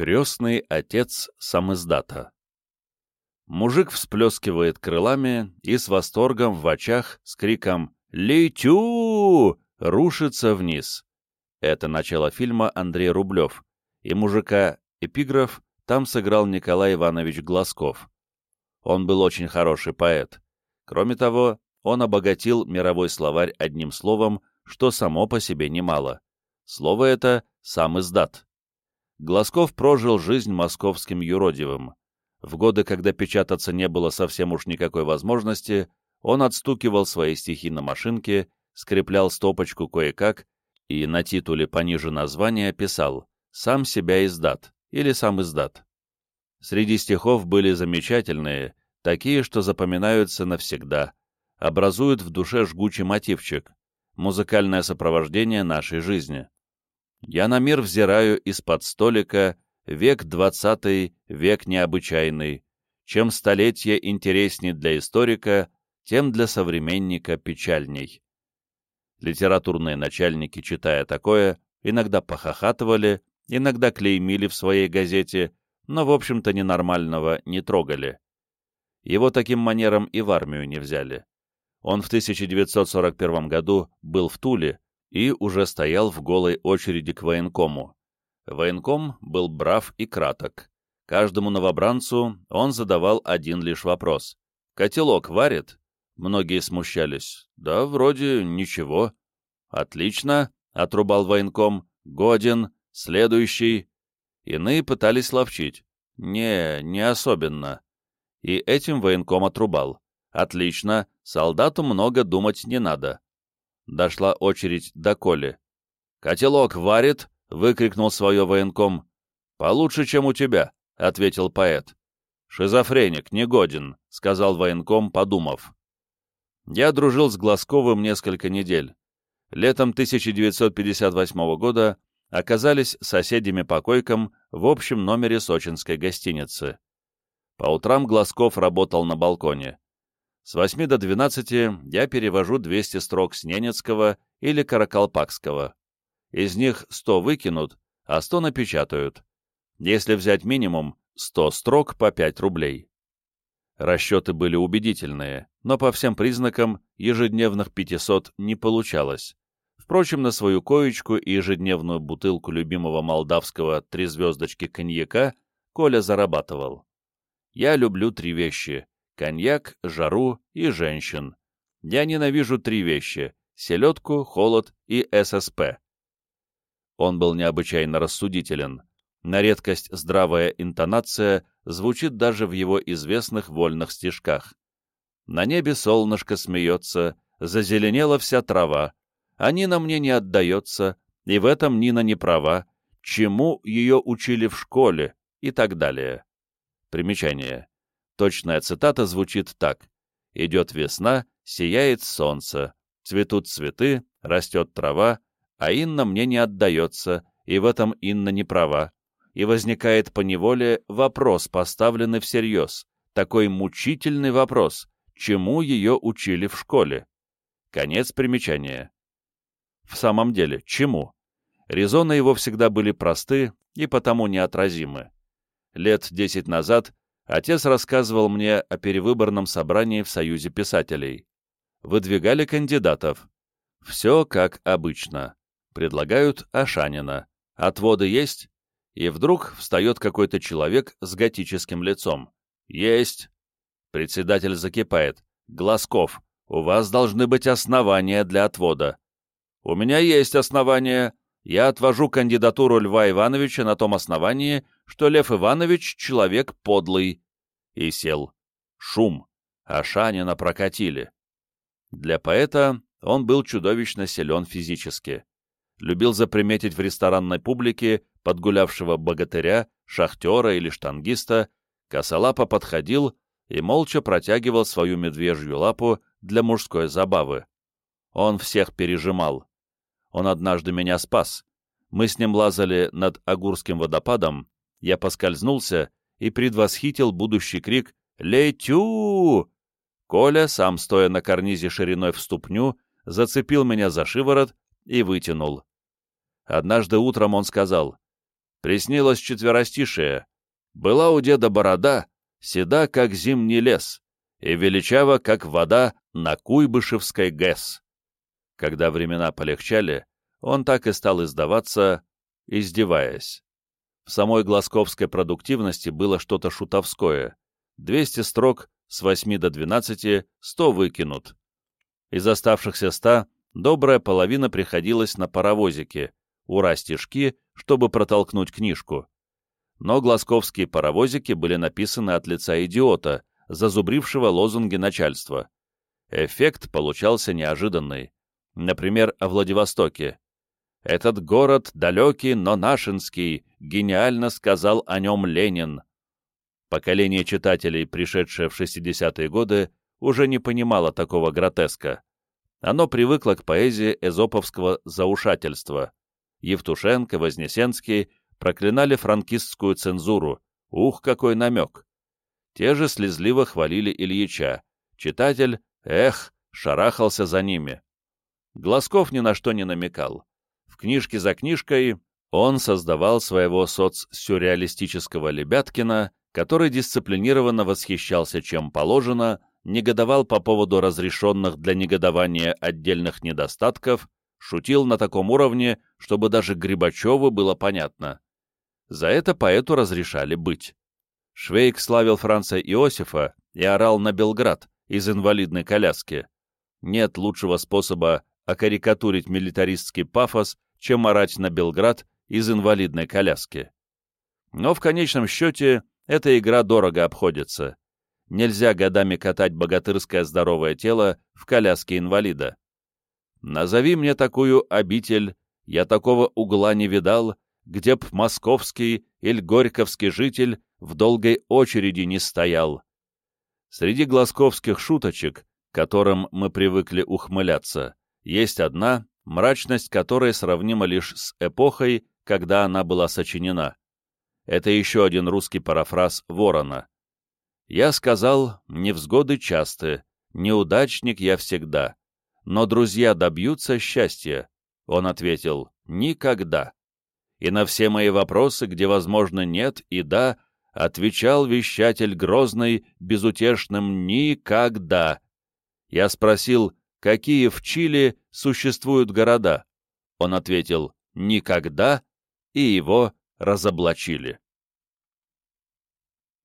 Крестный отец самиздата Мужик всплескивает крылами и с восторгом в очах с криком «Летю!» рушится вниз. Это начало фильма Андрей Рублев, и мужика эпиграф там сыграл Николай Иванович Глазков. Он был очень хороший поэт. Кроме того, он обогатил мировой словарь одним словом, что само по себе немало. Слово это «сам издат». Глазков прожил жизнь московским юродивым. В годы, когда печататься не было совсем уж никакой возможности, он отстукивал свои стихи на машинке, скреплял стопочку кое-как и на титуле пониже названия писал «Сам себя издат» или «Сам издат». Среди стихов были замечательные, такие, что запоминаются навсегда, образуют в душе жгучий мотивчик, музыкальное сопровождение нашей жизни. Я на мир взираю из-под столика, век двадцатый, век необычайный. Чем столетие интересней для историка, тем для современника печальней. Литературные начальники, читая такое, иногда похохатывали, иногда клеймили в своей газете, но, в общем-то, ненормального не трогали. Его таким манером и в армию не взяли. Он в 1941 году был в Туле и уже стоял в голой очереди к военкому. Военком был брав и краток. Каждому новобранцу он задавал один лишь вопрос. «Котелок варит?» Многие смущались. «Да, вроде ничего». «Отлично», — отрубал военком. «Годен. Следующий». Иные пытались ловчить. «Не, не особенно». И этим военком отрубал. «Отлично. Солдату много думать не надо». Дошла очередь до Коли. «Котелок варит?» — выкрикнул свое военком. «Получше, чем у тебя», — ответил поэт. «Шизофреник, негоден», — сказал военком, подумав. Я дружил с Глазковым несколько недель. Летом 1958 года оказались соседями по койкам в общем номере сочинской гостиницы. По утрам Глазков работал на балконе. С 8 до 12 я перевожу 200 строк с Ненецкого или Каракалпакского. Из них 100 выкинут, а 100 напечатают. Если взять минимум, 100 строк по 5 рублей. Расчеты были убедительные, но по всем признакам ежедневных 500 не получалось. Впрочем, на свою коечку и ежедневную бутылку любимого молдавского «три звездочки» коньяка Коля зарабатывал. Я люблю три вещи — коньяк, жару и женщин. Я ненавижу три вещи — селедку, холод и ССП. Он был необычайно рассудителен. На редкость здравая интонация звучит даже в его известных вольных стишках. На небе солнышко смеется, зазеленела вся трава, а Нина мне не отдается, и в этом Нина не права, чему ее учили в школе и так далее. Примечание. Точная цитата звучит так. «Идет весна, сияет солнце, цветут цветы, растет трава, а Инна мне не отдается, и в этом Инна не права. И возникает поневоле вопрос, поставленный всерьез, такой мучительный вопрос, чему ее учили в школе. Конец примечания. В самом деле, чему? Резоны его всегда были просты и потому неотразимы. Лет десять назад отец рассказывал мне о перевыборном собрании в Союзе писателей. Выдвигали кандидатов. Все как обычно. Предлагают Ашанина. Отводы есть? И вдруг встает какой-то человек с готическим лицом. Есть. Председатель закипает. Глазков, у вас должны быть основания для отвода. У меня есть основания. Я отвожу кандидатуру Льва Ивановича на том основании, что Лев Иванович — человек подлый. И сел. Шум. А Шанина прокатили. Для поэта он был чудовищно силен физически. Любил заприметить в ресторанной публике подгулявшего богатыря, шахтера или штангиста, косолапо подходил и молча протягивал свою медвежью лапу для мужской забавы. Он всех пережимал. Он однажды меня спас. Мы с ним лазали над Агурским водопадом, я поскользнулся и предвосхитил будущий крик «Летю!». Коля, сам стоя на карнизе шириной в ступню, зацепил меня за шиворот и вытянул. Однажды утром он сказал Приснилось четверостишее. Была у деда борода, седа, как зимний лес, и величава, как вода на Куйбышевской ГЭС. Когда времена полегчали, он так и стал издаваться, издеваясь. В самой Глазковской продуктивности было что-то шутовское. 200 строк с 8 до 12, 100 выкинут. Из оставшихся 100 добрая половина приходилась на паровозике, ура-стишки, чтобы протолкнуть книжку. Но глазковские паровозики были написаны от лица идиота, зазубрившего лозунги начальства. Эффект получался неожиданный. Например, о Владивостоке. «Этот город далекий, но нашинский», гениально сказал о нем Ленин. Поколение читателей, пришедшее в 60-е годы, уже не понимало такого гротеска. Оно привыкло к поэзии эзоповского заушательства. Евтушенко, Вознесенский проклинали франкистскую цензуру. Ух, какой намек! Те же слезливо хвалили Ильича. Читатель, эх, шарахался за ними. Глазков ни на что не намекал. В книжке за книжкой он создавал своего соц-сюрреалистического Лебяткина, который дисциплинированно восхищался чем положено, негодовал по поводу разрешенных для негодования отдельных недостатков, шутил на таком уровне, чтобы даже Грибачеву было понятно. За это поэту разрешали быть. Швейк славил Франца Иосифа и орал на Белград из инвалидной коляски. Нет лучшего способа окарикатурить милитаристский пафос, чем орать на Белград из инвалидной коляски. Но в конечном счете эта игра дорого обходится. Нельзя годами катать богатырское здоровое тело в коляске инвалида. Назови мне такую обитель, я такого угла не видал, где б московский или горьковский житель в долгой очереди не стоял. Среди глазковских шуточек, которым мы привыкли ухмыляться, есть одна, мрачность которой сравнима лишь с эпохой, когда она была сочинена. Это еще один русский парафраз Ворона. «Я сказал, невзгоды часты, неудачник я всегда, но друзья добьются счастья». Он ответил, «Никогда». И на все мои вопросы, где, возможно, нет и да, отвечал вещатель грозный, безутешным «Никогда». Я спросил, какие в Чили существуют города. Он ответил «Никогда», и его разоблачили.